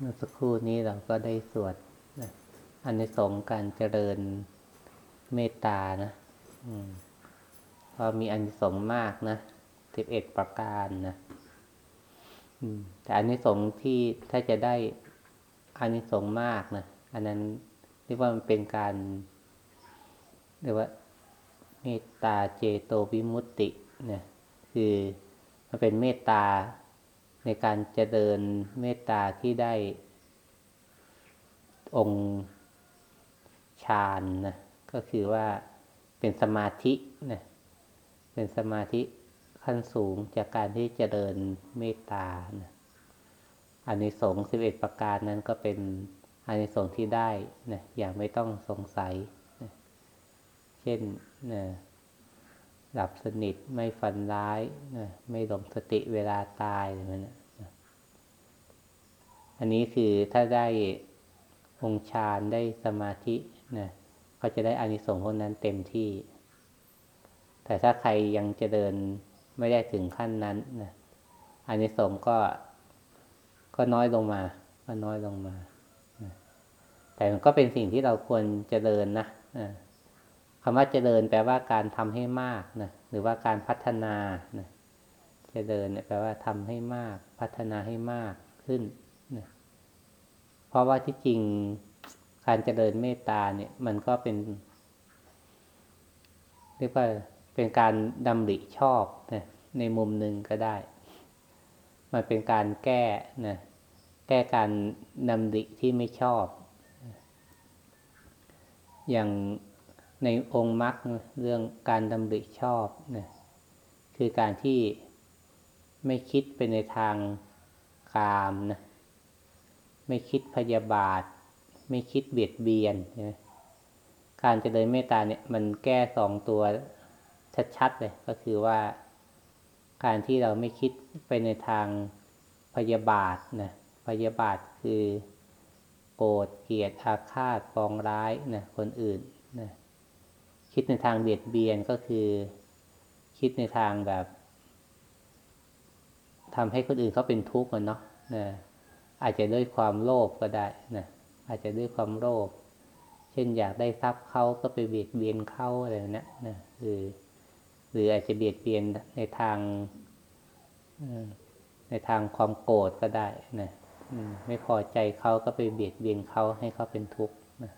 เมื่อสักครู่นี้เราก็ได้สวดนะอันในสงการเจริญเมตตานะอืมเพราะมีอันสงมากนะสิบเอ็ดประการนะแต่อันในสงส์ที่ถ้าจะได้อันในสงส์มากนะอันนั้นเรียกว่ามันเป็นการเรียกว่าเมตตาเจโตวิมุตติเนี่ยคือมันเป็นเมตตา ในการเจริญเมตตาที่ได้องค์ฌานนะก็คือว่าเป็นสมาธินะเป็นสมาธิขั้นสูงจากการที่เจริญเมตตานะอันในสงสิบเอ็ดประการนั้นก็เป็นอันในสงที่ได้นะอย่างไม่ต้องสงสัยนะเช่นนะหลับสนิทไม่ฝันร้ายนะไม่หลงสติเวลาตายอะไรแบบนี้น อันนี้คือถ้าได้องค์ฌานได้สมาธินะก็จะได้อานิสงส์พวกนั้นเต็มที่ แต่ถ้าใครยังจะเดินไม่ได้ถึงขั้นนั้นนะอานิสงส์ก็ก็น้อยลงมา ก็น้อยลงมา แต่มันก็เป็นสิ่งที่เราควรจะเดินนะคำว่าเจริญแปลว่าการทำให้มากนะหรือว่าการพัฒนานะเจริญเนี่ยแปลว่าทำให้มาก พัฒนาให้มากขึ้น ราะว่าที่จริงการเจริญเมตตาเนี่ยมันก็เป็น เรียกว่าเป็นการดำริชอบนะในมุมหนึ่งก็ได้ มันเป็นการแก้นะแก้การดำริที่ไม่ชอบ อย่างในองค์มรรคเรื่องการดำริชอบนะคือการที่ไม่คิดไปในทางกามนะ ไม่คิดพยาบาท ไม่คิดเบียดเบียนนะการเจริญเมตตาเนี่ยมันแก้สองตัวชัดๆเลย ก็คือว่า การที่เราไม่คิดไปในทางพยาบาทนะพยาบาทคือโกรธเกลียดอาฆาตปองร้ายนะคนอื่นนะคิดในทางเบียดเบียนก็คือ คิดในทางแบบทำให้คนอื่นเขาเป็นทุกข์กันเนาะนะ อาจจะด้วยความโลภก็ได้นะอาจจะด้วยความโลภเช่นอยากได้ทรัพย์เขาก็ไปเบียดเบียนเขาอะไรแบบนี้นะหรือ หรืออาจจะเบียดเบียนในทางในทางความโกรธก็ได้นะไม่พอใจเขาก็ไปเบียดเบียนเขาให้เขาเป็นทุกข์นะ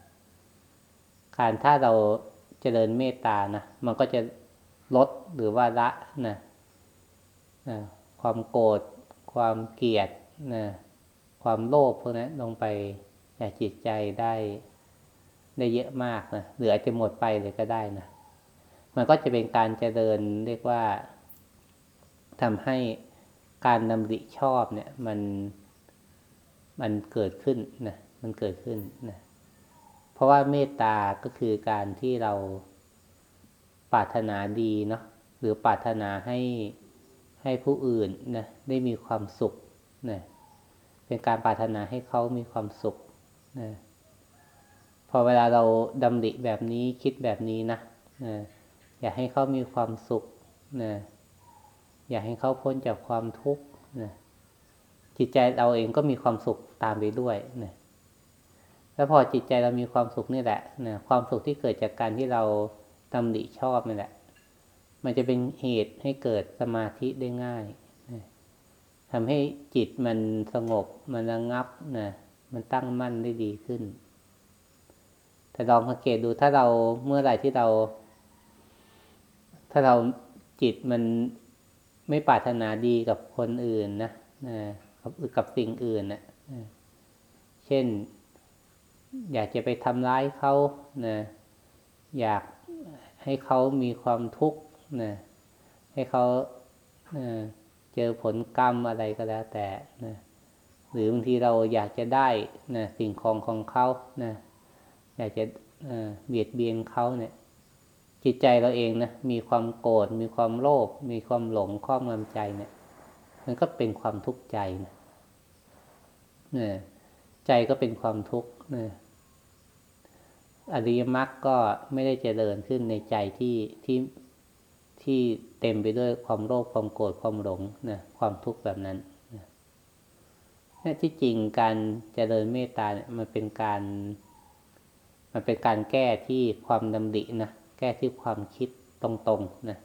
การถ้าเราเจริญเมตตานะมันก็จะลดหรือว่าละนะนะความโกรธความเกลียดนะ ความโลภพวกนั้นลงไปจากจิตใจได้ได้เยอะมากนะหรืออาจจะหมดไปเลยก็ได้นะมันก็จะเป็นการเจริญเรียกว่าทำให้การดำริชอบเนี่ย มันมันเกิดขึ้นนะมันเกิดขึ้นนะเพราะว่าเมตตาก็คือการที่เราปรารถนาดีเนาะหรือปรารถนาให้ให้ผู้อื่นนะได้มีความสุขนะ เป็นการปรารถนาให้เขามีความสุขนะพอเวลาเราดำริแบบนี้คิดแบบนี้นะนะอยากให้เขามีความสุขนะอยากให้เขาพ้นจากความทุกข์นะจิตใจเราเองก็มีความสุขตามไปด้วยนะแล้วพอจิตใจเรามีความสุขนี่แหละนะความสุขที่เกิดจากการที่เราดำริชอบนี่แหละ มันจะเป็นเหตุให้เกิดสมาธิได้ง่าย ทำให้จิตมันสงบ มันระงับนะมันตั้งมั่นได้ดีขึ้น แต่ลองสังเกตดูถ้าเราเมื่อไหร่ที่เรา ถ้าเราจิตมันไม่ปรารถนาดีกับคนอื่นนะนะกับกับสิ่งอื่นนะเช่น อยากจะไปทำร้ายเขานะอยากให้เขามีความทุกข์นะให้เขาเจอผลกรรมอะไรก็แล้วแต่นะหรือบางทีเราอยากจะได้นะสิ่งของของเขานะอยากจะเบียดเบียนเขาเนี่ย จิตใจเราเองนะมีความโกรธมีความโลภมีความหลงครอบงำใจเนี่ย มันก็เป็นความทุกข์ใจนะเนี่ยใจก็เป็นความทุกข์เนี่ยอริยมรรคก็ไม่ได้เจริญขึ้นในใจที่ที่ที่ เต็มไปด้วยความโลภความโกรธความหลงนะความทุกข์แบบนั้นนี่ที่จริงการเจริญเมตตาเนี่ยมันเป็นการ มันเป็นการแก้ที่ความดำรินะแก้ที่ความคิดตรงๆนะ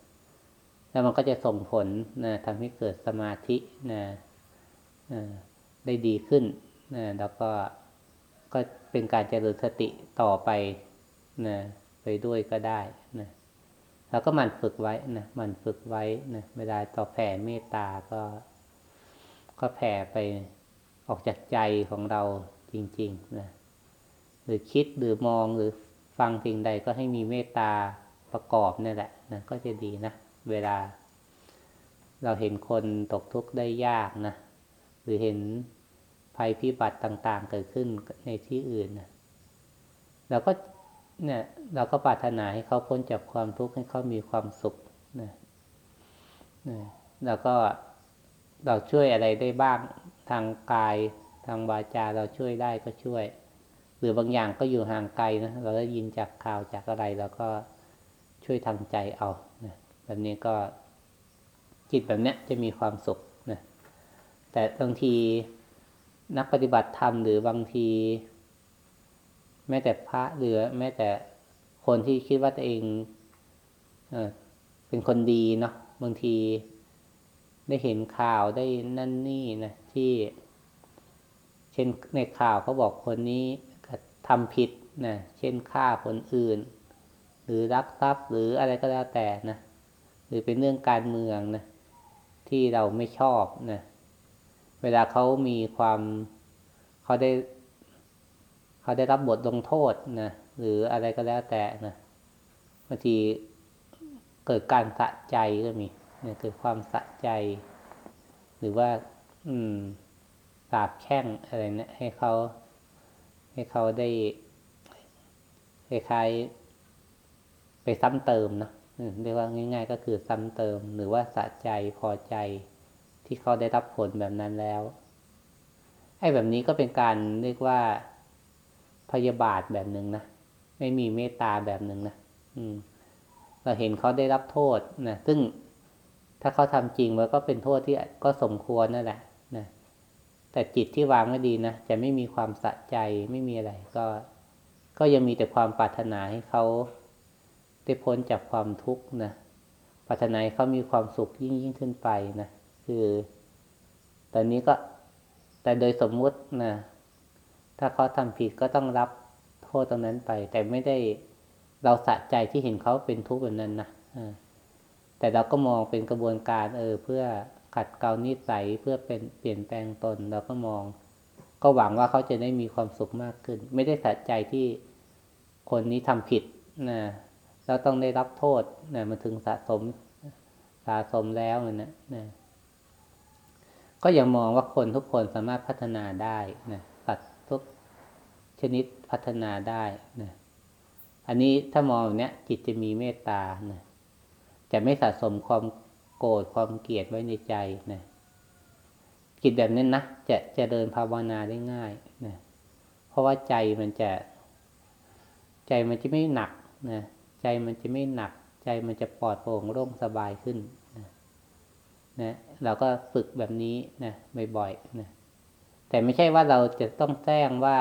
แล้วมันก็จะส่งผลนะทำให้เกิดสมาธินะได้ดีขึ้นนะแล้วก็ก็เป็นการเจริญสติต่อไปนะไปด้วยก็ได้นะ เราก็มันฝึกไว้นะมันฝึกไว้นะเวลาต่อแผ่เมตตาก็ ก็แผ่ไปออกจากใจของเราจริงๆนะหรือคิดหรือมองหรือฟังสิ่งใดก็ให้มีเมตตาประกอบนี่แหละนะก็จะดีนะ เวลา เราเห็นคนตกทุกข์ได้ยากนะ หรือเห็นภัยพิบัติต่างๆ เกิดขึ้นในที่อื่นนะเราก็ เนี่ยเราก็ปรารถนาให้เขาพ้นจากความทุกข์ให้เขามีความสุขนะนะแล้วก็เราช่วยอะไรได้บ้างทางกายทางวาจาเราช่วยได้ก็ช่วย หรือบางอย่างก็อยู่ห่างไกลนะเราได้ยินจากข่าวจากอะไรเราก็ช่วยทางใจเอานะแบบนี้ก็จิตแบบเนี้ยจะมีความสุขนะแต่บางทีนักปฏิบัติธรรมหรือบางที แม้แต่พระหรือแม้แต่คนที่คิดว่าตัวเองเอเป็นคนดีเนาะบางทีได้เห็นข่าวได้นั่นนี่นะที่ เช่นในข่าวเขาบอกคนนี้ทำผิดนะเช่นฆ่าคนอื่น หรือรักทรัพย์หรืออะไรก็แล้วแต่นะหรือเป็นเรื่องการเมืองนะที่เราไม่ชอบนะเวลาเขามีความเขาได้ เขาได้รับบทลงโทษนะหรืออะไรก็แล้วแต่นะบางทีเกิดการสะใจก็มีเนี่ยคือความสะใจ หรือว่า อืมสาบแช่งอะไรเนะี่ยให้เขาให้เขาได้คล้ายๆไปซ้ำเติมนะเรียกว่าง่าย ๆ ก็คือซ้ำเติม หรือว่าสะใจพอใจที่เขาได้รับผลแบบนั้นแล้วไอ้แบบนี้ก็เป็นการเรียกว่า พยาบาทแบบหนึ่งนะไม่มีเมตตาแบบหนึ่งนะอืม เราเห็นเขาได้รับโทษนะซึ่งถ้าเขาทำจริงมันก็เป็นโทษที่ก็สมควรนั่นแหละนะแต่จิตที่วางไม่ดีนะจะไม่มีความสะใจไม่มีอะไร ก็ ก็ยังมีแต่ความปรารถนาให้เขาได้พ้นจากความทุกข์นะปรารถนาให้เขามีความสุขยิ่งยิ่งขึ้นไปนะคือ ตอนนี้ก็แต่โดยสมมุตินะ ถ้าเขาทำผิดก็ต้องรับโทษตรงนั้นไป แต่ไม่ได้เราสะใจที่เห็นเขาเป็นทุกข์แบบนั้นนะแต่เราก็มองเป็นกระบวนการ เออ เพื่อขัดเกลานิสัยเพื่อเป็นเปลี่ยนแปลงตนเราก็มอง ก็หวังว่าเขาจะได้มีความสุขมากขึ้น ไม่ได้สะใจที่คนนี้ทำผิดนะแล้วต้องได้รับโทษนะมันถึงสะสมสะสมแล้วนะนะก็ยังมองว่าคนทุกคนสามารถพัฒนาได้นะ นิดพัฒนาได้นะอันนี้ถ้ามองเนี้ยจิตจะมีเมตตานะจะไม่สะสมความโกรธความเกลียดไว้ในใจนะจิตแบบนี้นะจะจะเดินภาวนาได้ง่ายนะเพราะว่าใจมันจะ ใจมันจะไม่หนักนะใจมันจะไม่หนัก ใจมันจะปลอดโปร่งโล่งสบายขึ้นนะนะเราก็ฝึกแบบนี้นะบ่อยๆนะแต่ไม่ใช่ว่าเราจะต้องแจ้งว่า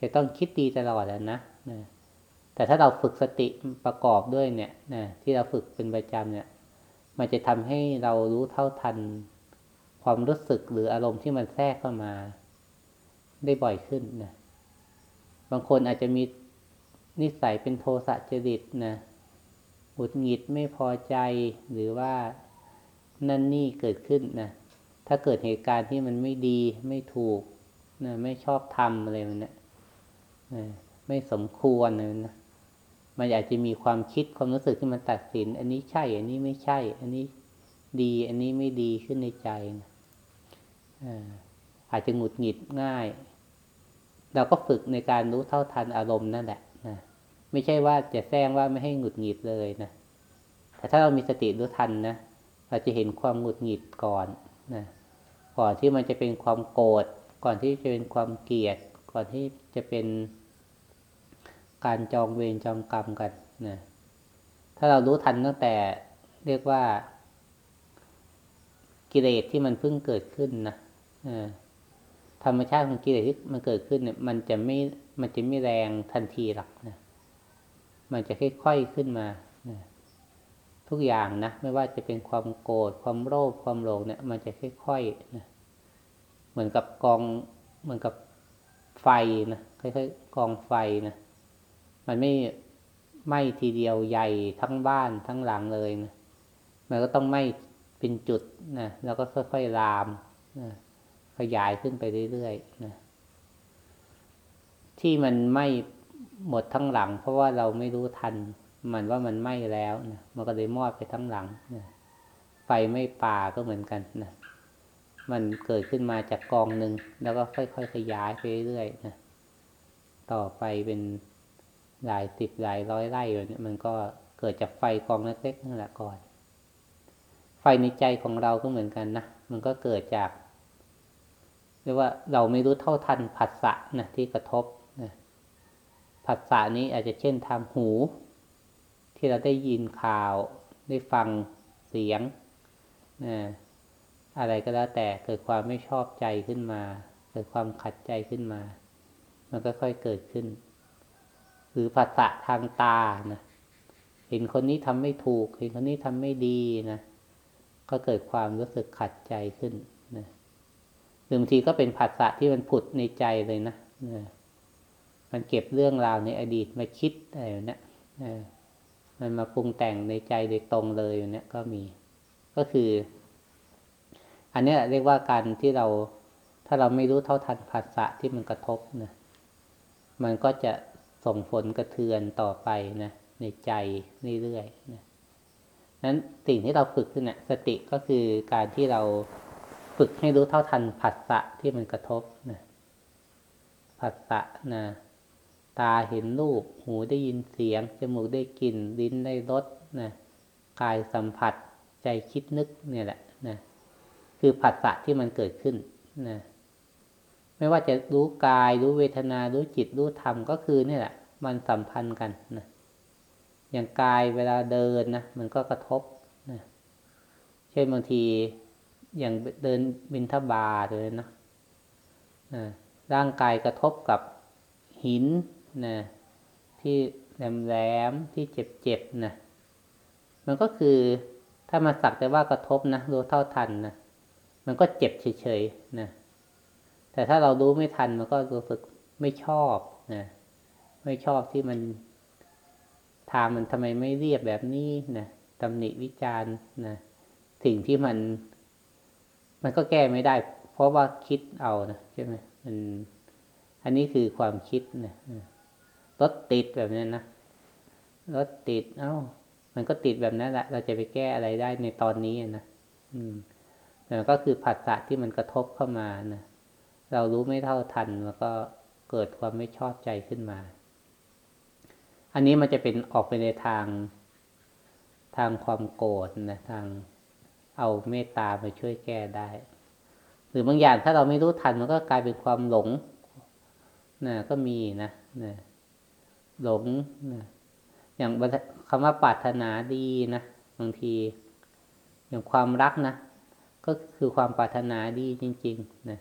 จะต้องคิดดีตลอดแล้วนะนะแต่ถ้าเราฝึกสติประกอบด้วยเนี่ยนะที่เราฝึกเป็นประจำเนี่ย มันจะทำให้เรารู้เท่าทัน ความรู้สึกหรืออารมณ์ที่มันแทรกเข้ามา ได้บ่อยขึ้นนะบางคนอาจจะมีนิสัยเป็นโทสะจริตนะหงุดหงิดไม่พอใจหรือว่านั่นนี่เกิดขึ้นนะถ้าเกิดเหตุการณ์ที่มันไม่ดีไม่ถูกนะไม่ชอบทำอะไรมันนะนะ ไม่สมควรนะมันอาจจะมีความคิดความรู้สึกที่มันตัดสิน อันนี้ใช่ อันนี้ไม่ใช่ อันนี้ดี อันนี้ไม่ดีขึ้นในใจนะอาจจะหงุดหงิดง่าย เราก็ฝึกในการรู้เท่าทันอารมณ์นั่นแหละนะไม่ใช่ว่าจะแซงว่าไม่ให้หงุดหงิดเลยนะแต่ถ้าเรามีสติรู้ทันนะเราจะเห็นความหงุดหงิดก่อนนะก่อนที่มันจะเป็นความโกรธก่อนที่จะเป็นความเกลียด ก่อนที่จะเป็น การจองเวรจองกรรมกันนะถ้าเรารู้ทันตั้งแต่เรียกว่า กิเลสที่มันเพิ่งเกิดขึ้นนะธรรมชาติของกิเลสที่มันเกิดขึ้นเนี่ย มันจะไม่มันจะไม่แรงทันทีหรอกนะมันจะค่อยๆขึ้นมานะทุกอย่างนะไม่ว่าจะเป็นความโกรธความโลภความหลงเนี่ย มันจะค่อยๆนะเหมือนกับกองเหมือนกับไฟนะค่อยๆกองไฟนะ มันไม่ไหม้ทีเดียวใหญ่ทั้งบ้านทั้งหลังเลยนะมันก็ต้องไหม้เป็นจุดนะแล้วก็ค่อยๆลามนะขยายขึ้นไปเรื่อยๆนะที่มันไหม้หมดทั้งหลัง เพราะว่าเราไม่รู้ทัน มันว่ามันไหม้แล้วนะมันก็เลยมอดไปทั้งหลังนะไฟไม่ป่าก็เหมือนกันนะมันเกิดขึ้นมาจากกองหนึ่งแล้วก็ค่อยๆขยายไปเรื่อยๆนะต่อไปเป็น หลายสิบหลายร้อยไร่แบบนี้มันก็เกิดจากไฟกองเล็กๆนั่นแหละก่อน ไฟในใจของเราก็เหมือนกันนะมันก็เกิดจากเรียกว่าเราไม่รู้เท่าทันผัสสะนะที่กระทบนะผัสสะนี้อาจจะเช่นทางหู ที่เราได้ยินข่าวได้ฟังเสียงนะอะไรก็แล้วแต่เกิดความไม่ชอบใจขึ้นมา เกิดความขัดใจขึ้นมา มันก็ค่อยเกิดขึ้น หรือภาษะทางตานะเห็นคนนี้ทำไม่ถูก เห็นคนนี้ทำไม่ดีนะก็เกิดความรู้สึกขัดใจขึ้นนะหรือบางทีก็เป็นภาษะที่มันผุดในใจเลยนะนะมันเก็บเรื่องราวในอดีตมาคิดอะไรแบบนี้นะมันมาปรุงแต่งในใจโดยตรงเลยอย่างนี้ก็มี ก็คือ อันนี้เรียกว่าการที่เรา ถ้าเราไม่รู้เท่าทันภาษะที่มันกระทบนะมันก็จะ ส่งผลกระเทือนต่อไปนะในใจเรื่อยๆนะนั้นสิ่งที่เราฝึกขึ้นนะี่ยสติก็คือการที่เราฝึกให้รู้เท่าทันผัสสะที่มันกระทบนะผัสสะนะตาเห็นรูป หูได้ยินเสียง จมูกได้กลิ่น ลิ้นได้รสนะกายสัมผัส ใจคิดนึกเนี่ยแหละนะ คือผัสสะที่มันเกิดขึ้นนะ ไม่ว่าจะรู้กายรู้เวทนา รู้จิตรู้ธรรมก็คือนี่แหละ มันสัมพันธ์กันนะอย่างกายเวลาเดินนะมันก็กระทบนะเช่นบางทีอย่างเดินบินทบาทเลยนะนะร่างกายกระทบกับหินนะที่แหลมๆที่เจ็บๆนะมันก็คือถ้ามาสักแต่ว่ากระทบนะรู้เท่าทันนะมันก็เจ็บเฉยๆนะ แต่ถ้าเรารู้ไม่ทันมันก็รู้สึกไม่ชอบนะไม่ชอบที่มันทางมันทำไมไม่เรียบแบบนี้นะตำหนิวิจารณ์นะสิ่งที่มัน มันก็แก้ไม่ได้ เพราะว่าคิดเอานะใช่ไหมมัน อันนี้คือความคิดนะรถติดแบบนี้นะรถติด เอา้า มันก็ติดแบบนั้นแหละ เราจะไปแก้อะไรได้ในตอนนี้นะอืมก็คือผัสสะที่มันกระทบเข้ามานะ เรารู้ไม่เท่าทันแล้วก็เกิดความไม่ชอบใจขึ้นมา อันนี้มันจะเป็นออกไปในทางทางความโกรธนะทางเอาเมตตามาช่วยแก้ได้ หรือบางอย่างถ้าเราไม่รู้ทันมันก็กลายเป็นความหลงนะก็มีนะนะหลงนะอย่างคำว่าปรารถนาดีนะบางที อย่างความรักนะก็คือความปรารถนาดีจริง ๆ นะ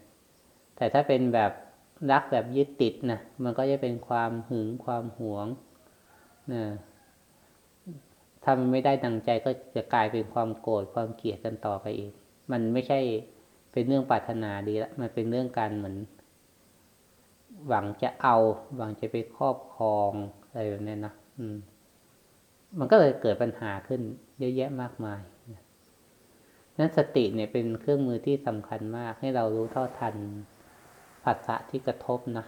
แต่ถ้าเป็นแบบรักแบบยึดติดนะมันก็จะเป็นความหึงความหวงนะถ้ามันไม่ได้ดังใจก็จะกลายเป็นความโกรธความเกลียดกันต่อไปเองมันไม่ใช่เป็นเรื่องปรารถนาดีละมันเป็นเรื่องการเหมือน หวังจะเอา หวังจะไปครอบครองอะไรแบบนี้นะอืม มันก็เลยเกิดปัญหาขึ้น เยอะแยะมากมายนะนั้นสติเนี่ยเป็นเครื่องมือที่สำคัญมากให้เรารู้เท่าทัน ผัสสะที่กระทบนะ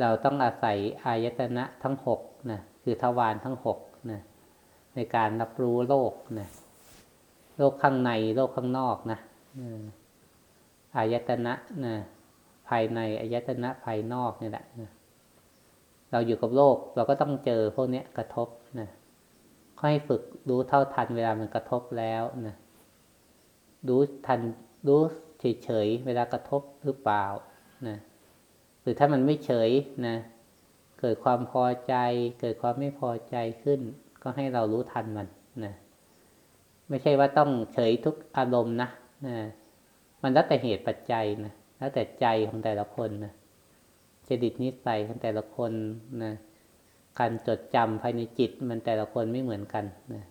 เราต้องอาศัยอายตนะทั้งหกนะคือทวารทั้งหกนะในการรับรู้โลกนะโลกข้างในโลกข้างนอกนะอายตนะนะภายในอายตนะภายนอกนี่แหละนะเราอยู่กับโลกเราก็ต้องเจอพวกนี้กระทบนะค่อยฝึกรู้เท่าทันเวลามันกระทบแล้วนะรู้ทันรู้ เฉยๆเวลากระทบหรือเปล่านะหรือถ้ามันไม่เฉยนะเกิดความพอใจ เกิดความไม่พอใจขึ้น ก็ให้เรารู้ทันมันนะไม่ใช่ว่าต้องเฉยทุกอารมณ์นะนะมันแล้วแต่เหตุปัจจัยนะแล้วแต่ใจของแต่ละคนนะจดิตนิสัยของแต่ละคนนะการจดจำภายในจิตมันแต่ละคนไม่เหมือนกันนะ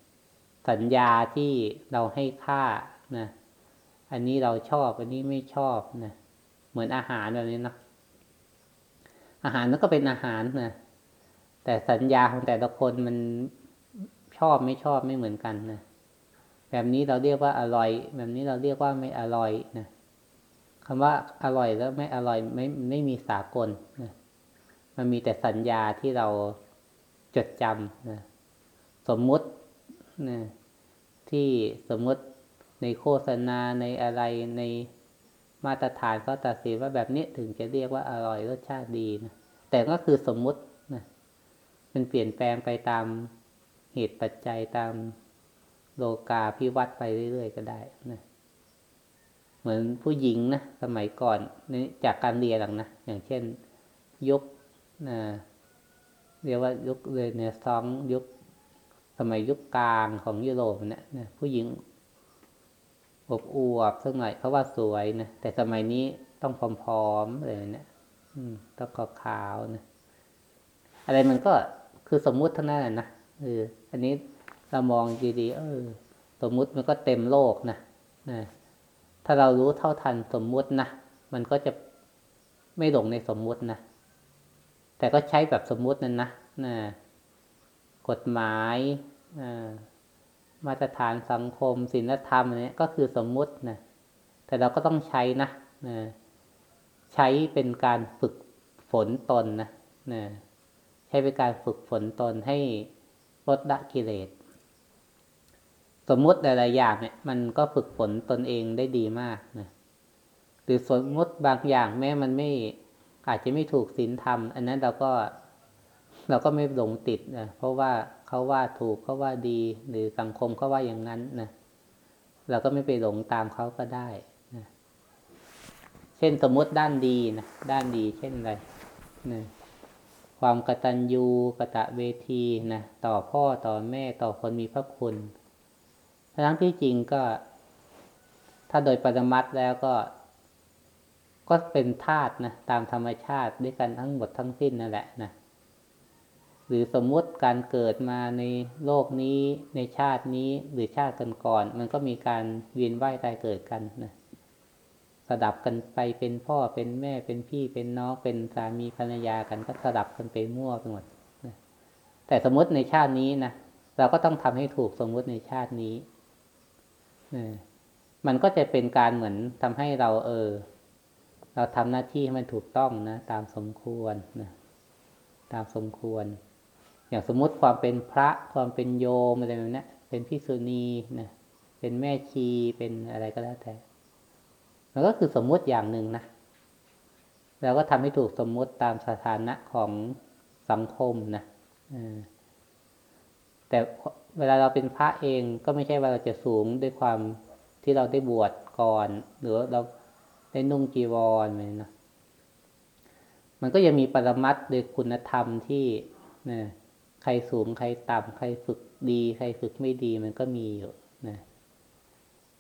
สัญญาที่เราให้ค่านะ อันนี้เราชอบ อันนี้ไม่ชอบนะเหมือนอาหารแบบนี้นะอาหารนั่นก็เป็นอาหารนะแต่สัญญาของแต่ละคนมันชอบไม่ชอบไม่เหมือนกันนะแบบนี้เราเรียกว่าอร่อย แบบนี้เราเรียกว่าไม่อร่อยนะคำว่าอร่อยแล้วไม่อร่อยไม่ไม่มีสากลนะมันมีแต่สัญญาที่เราจดจำนะสมมุตินะที่สมมุติ ในโฆษณาในอะไรในมาตรฐานก็ตัดสินว่าแบบนี้ถึงจะเรียกว่าอร่อยรสชาติดีนะแต่ก็คือสมมุตินะมันเปลี่ยนแปลงไปตามเหตุปัจจัยตามโลกาพิวัตไปเรื่อยๆก็ได้นะเหมือนผู้หญิงนะสมัยก่อนนี่จากการเรียนหลังนะอย่างเช่น ยุคนะเรียกว่ายุคเรเนซองยุคสมัยยุคกลางของยุโรปเนี่ยนะผู้หญิง อบอวบสักหน่อยเขาว่าสวยนะแต่สมัยนี้ต้องผอมๆเลยเนะี่ยต้องขาวๆนะอะไรมันก็คือสมมุติเท่านั้นนะเอออันนี้เรามองดีๆเออ สมมุติมันก็เต็มโลกนะนะถ้าเรารู้เท่าทันสมมุตินะมันก็จะไม่หลงในสมมุตินะแต่ก็ใช้แบบสมมุตินั้นนะนะกฎหมายอ่า มาตรฐานสังคมศีลธรรมเนี่ยก็คือสมมุตินะแต่เราก็ต้องใช้นะนะใช้เป็นการฝึกฝนตนนะนะใช้เป็นการฝึกฝนตนให้ลดละกิเลสสมมุติหลายๆอย่างเนี่ย มันก็ฝึกฝนตนเองได้ดีมากนะหรือสมมุติบางอย่างแม้มันไม่อาจจะไม่ถูกศีลธรรม อันนั้นเราก็เราก็ไม่หลงติดนะเพราะว่า เขาว่าถูกเขาว่าดี หรือสังคมเขาว่าอย่างนั้นนะเราก็ไม่ไปหลงตามเขาก็ได้นะเช่นสมมติด้านดีนะด้านดีเช่นอะไรนะความกตัญญูกะตะเวทีนะต่อพ่อต่อแม่ต่อคนมีพระคุณทั้งที่จริงก็ ถ้าโดยปรมัตแล้วก็ ก็เป็นธาตุนะตามธรรมชาติด้วยกันทั้งหมดทั้งสิ้นนั่นแหละนะ หรือสมมุติการเกิดมาในโลกนี้ ในชาตินี้หรือชาติกันก่อน มันก็มีการเวียนว่ายตายเกิดกันนะสดับกันไปเป็นพ่อเป็นแม่เป็นพี่เป็นน้องเป็นสามีภรรยากันก็สดับกันไปมั่วไปหมดนะแต่สมมติในชาตินี้นะเราก็ต้องทำให้ถูกสมมุติในชาตินี้นะมันก็จะเป็นการเหมือนทำให้เราเออ เราทำหน้าที่ให้มันถูกต้องนะ ตามสมควรนะตามสมควร อย่างสมมติความเป็นพระความเป็นโยมอะไรแบบนี้เป็นพิสุณีนะเป็นแม่ชีเป็นอะไรก็แล้วแต่มันก็คือสมมุติอย่างหนึ่งนะเราก็ทำให้ถูกสมมุติตามสถานะของสังคมนะแต่เวลาเราเป็นพระเองก็ไม่ใช่ว่าเราจะสูงด้วยความที่เราได้บวชก่อน หรือเราได้นุ่งจีวรเลยนะมันก็ยังมีปรมัตโดยคุณธรรมที่นะ ใครสูงใครต่ำใครฝึกดี ใครฝึกไม่ดีมันก็มีอยู่นะ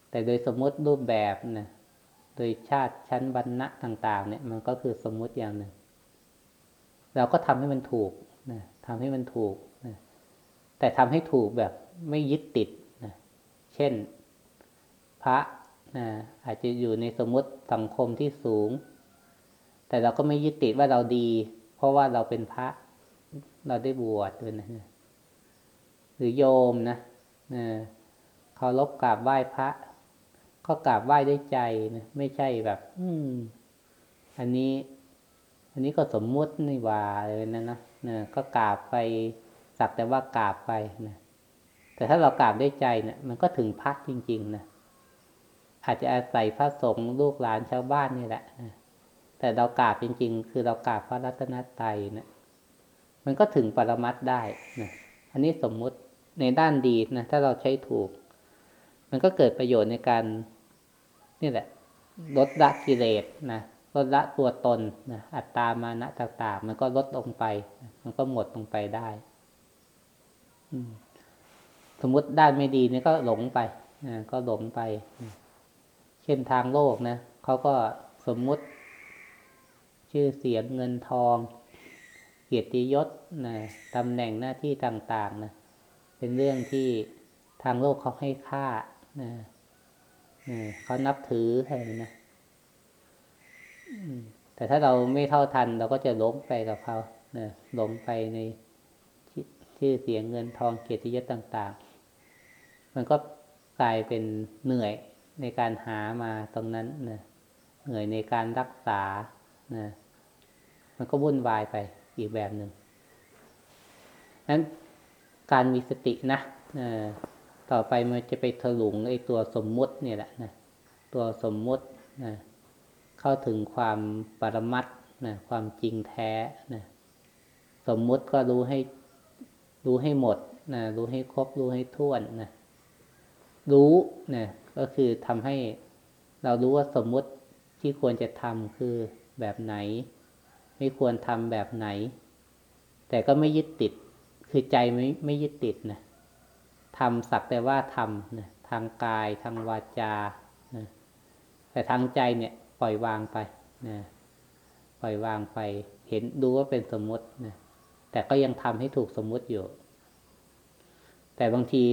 แต่โดยสมมติรูปแบบนะโดยชาติชั้นวรรณะต่าง ๆ เนี่ย มันก็คือสมมติอย่างหนึ่ง เราก็ทำให้มันถูกนะทำให้มันถูกนะแต่ทำให้ถูกแบบไม่ยึดติดนะเช่น พระนะอาจจะอยู่ในสมมติสังคมที่สูง แต่เราก็ไม่ยึดติดว่าเราดี เพราะว่าเราเป็นพระ เราได้บวชด้วยนะหรือโยมนะนะเคารพกราบไหว้พระ ก็กราบไหว้ด้วยใจนะไม่ใช่แบบ อืม อันนี้ อันนี้ก็สมมุตินี่ว่าเลยนะนะนะก็กราบไปสักแต่ว่ากราบไปนะแต่ถ้าเรากราบด้วยใจเนะี่ยมันก็ถึงพักจริง ๆนะอาจจะอาศัยพระสงฆ์ลูกหลานชาวบ้านนี่แหละนะแต่เรากราบจริง ๆ คือเรากราบพระรัตนตรัยนะ มันก็ถึงปรมัตได้นะอันนี้สมมุติในด้านดีนะถ้าเราใช้ถูก มันก็เกิดประโยชน์ในการนี่แหละ ลดละกิเลสนะลดละตัวตนนะอัตตามานะต่างๆ มันก็ลดลงไป มันก็หมดลงไปได้สมมุติด้านไม่ดีนี่ก็หลงไปนะก็หลงไป เช่นทางโลกนะเขาก็สมมุติ ชื่อเสียงเงินทอง เกียรติยศนะตำแหน่งหน้าที่ต่างๆนะเป็นเรื่องที่ทางโลกเขาให้ค่านะเขานับถืออะไรนะแต่ถ้าเราไม่เท่าทัน เราก็จะล้มไปกับเขานะล้มไปในชื่อเสียงเงินทองเกียรติยศต่าง ๆ มันก็กลายเป็นเหนื่อยในการหามาตรงนั้นนะเหนื่อยในการรักษานะมันก็วุ่นวายไป อีกแบบหนึ่งนั้นการมีสตินะต่อไปมันจะไปถลุงไอ้ตัวสมมุติเนี่ยแหละนะตัวสมมุตินะเข้าถึงความปรมัตนะความจริงแท้นะสมมุติก็รู้ให้รู้ให้หมดนะรู้ให้ครบรู้ให้ท่วนนะรู้นะก็คือทำให้เรารู้ว่าสมมุติที่ควรจะทำคือแบบไหน ไม่ควรทำแบบไหน แต่ก็ไม่ยึดติด คือใจไม่ไม่ยึดติดนะทำสักแต่ว่าทำนะทางกายทางวาจานะแต่ทางใจเนี่ยปล่อยวางไปนะปล่อยวางไป เห็นดูว่าเป็นสมมตินะแต่ก็ยังทำให้ถูกสมมุติอยู่ แต่บางที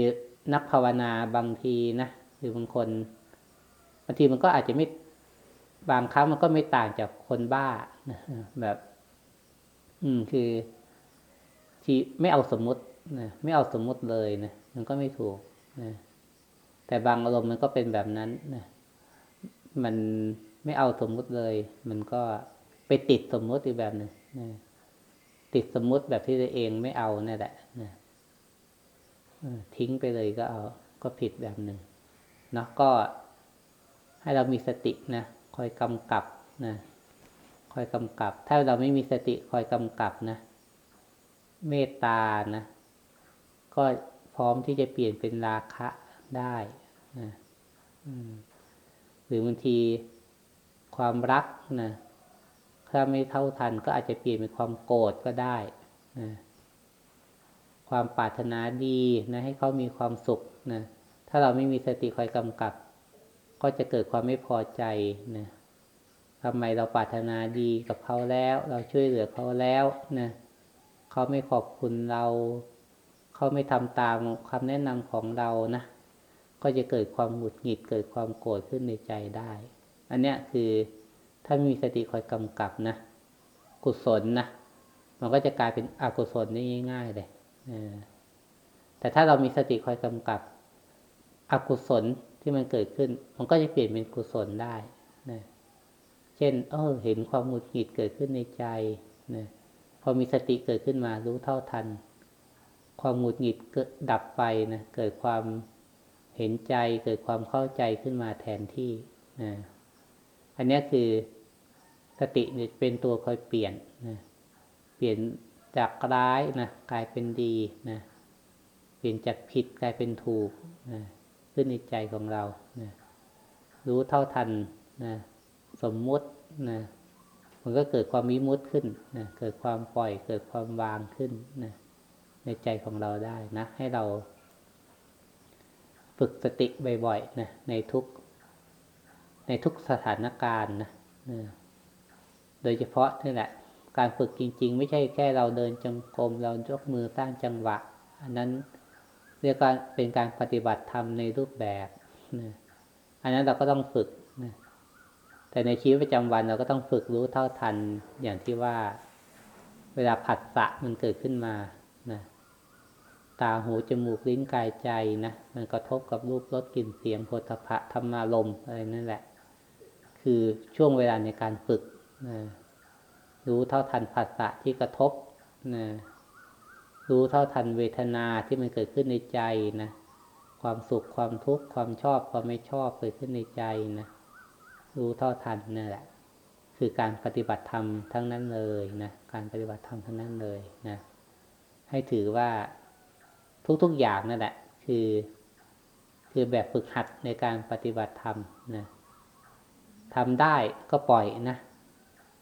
นักภาวนาบางทีนะหรือบางคนบางทีมันก็อาจจะไม่บางครั้งมันก็ไม่ต่างจากคนบ้า แบบ อืมคือที่ไม่เอาสมมตินะไม่เอาสมมติเลยนะมันก็ไม่ถูกนะแต่บางอารมณ์มันก็เป็นแบบนั้นนะมันไม่เอาสมมุติเลย มันก็ไปติดสมมุติอีกแบบหนึ่งนะติดสมมุติแบบที่ตัวเองไม่เอานั่นแหละนะทิ้งไปเลยก็เอา ก็ผิดแบบหนึ่งเนาะก็ให้เรามีสตินะคอยกำกับนะ อยกำกับ ถ้าเราไม่มีสติคอยกำกับนะ เมตตานะ ก็พร้อมที่จะเปลี่ยนเป็นราคะได้นะหรือบางทีความรักนะถ้าไม่เท่าทันก็อาจจะเปลี่ยนเป็นความโกรธก็ได้นะความปรารถนาดีนะให้เขามีความสุขนะถ้าเราไม่มีสติคอยกำกับ ก็จะเกิดความไม่พอใจนะ ทำไมเราปรารถนาดีกับเขาแล้ว เราช่วยเหลือเขาแล้วนะเขาไม่ขอบคุณเรา เขาไม่ทำตามคำแนะนำของเรานะ ก็จะเกิดความหงุดหงิดเกิดความโกรธขึ้นในใจได้ อันเนี้ยคือถ้ามีสติคอยกำกับนะ กุศลนะ มันก็จะกลายเป็นอกุศลได้ง่ายๆเลยแต่ถ้าเรามีสติคอยกำกับอกุศลที่มันเกิดขึ้น มันก็จะเปลี่ยนเป็นกุศลได้ เช่น เออเห็นความหงุดหงิดเกิดขึ้นในใจนะพอมีสติเกิดขึ้นมารู้เท่าทัน ความหงุดหงิดเกิดดับไปนะเกิดความเห็นใจ เกิดความเข้าใจขึ้นมาแทนที่นะอันนี้คือสติเป็นตัวคอยเปลี่ยนนะเปลี่ยนจากร้ายนะกลายเป็นดีนะเปลี่ยนจากผิดกลายเป็นถูกนะขึ้นในใจของเรานะรู้เท่าทันนะ สมมุตินะมันก็เกิดความมิมุติขึ้นนะเกิดความปล่อย เกิดความวางขึ้นนะในใจของเราได้นะ ให้เรา ฝึกสติบ่อยๆนะในทุก ในทุกสถานการณ์นะนะโดยเฉพาะนี่แหละ การฝึกจริง ๆ ไม่ใช่แค่เราเดินจงกรมเรายกมือตั้งจังหวะ อันนั้นเรียกว่าเป็นการปฏิบัติธรรมในรูปแบบนะอันนั้นเราก็ต้องฝึก แต่ในชีวิตประจำวันเราก็ต้องฝึกรู้เท่าทันอย่างที่ว่า เวลาผัสสะมันเกิดขึ้นมานะตาหูจมูกลิ้นกายใจนะมันกระทบกับรูปรสกลิ่นเสียงโพธพะธรรมารมอะไรนั่นแหละ คือช่วงเวลาในการฝึกนะรู้เท่าทันผัสสะที่กระทบนะรู้เท่าทันเวทนาที่มันเกิดขึ้นในใจนะความสุขความทุกข์ความชอบความไม่ชอบเกิดขึ้นในใจนะ รู้เท่าทันนั่นแหละ คือการปฏิบัติธรรมทั้งนั้นเลยนะการปฏิบัติธรรมทั้งนั้นเลยนะให้ถือว่าทุกๆอย่างนั่นแหละ คือ คือแบบฝึกหัดในการปฏิบัติธรรมนะทำได้ก็ปล่อยนะ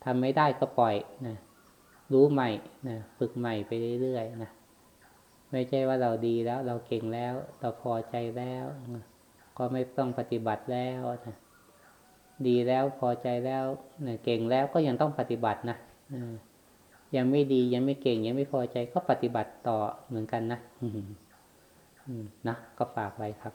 ทำไม่ได้ก็ปล่อยนะรู้ใหม่นะฝึกใหม่ไปเรื่อยๆนะไม่ใช่ว่าเราดีแล้ว เราเก่งแล้ว เราพอใจแล้วนะก็ไม่ต้องปฏิบัติแล้วนะ ดีแล้วพอใจแล้วเก่งแล้วก็ยังต้องปฏิบัตินะยังไม่ดียังไม่เก่ง ยังไม่พอใจก็ปฏิบัติต่อเหมือนกันนะนะก็ฝากไว้ครับ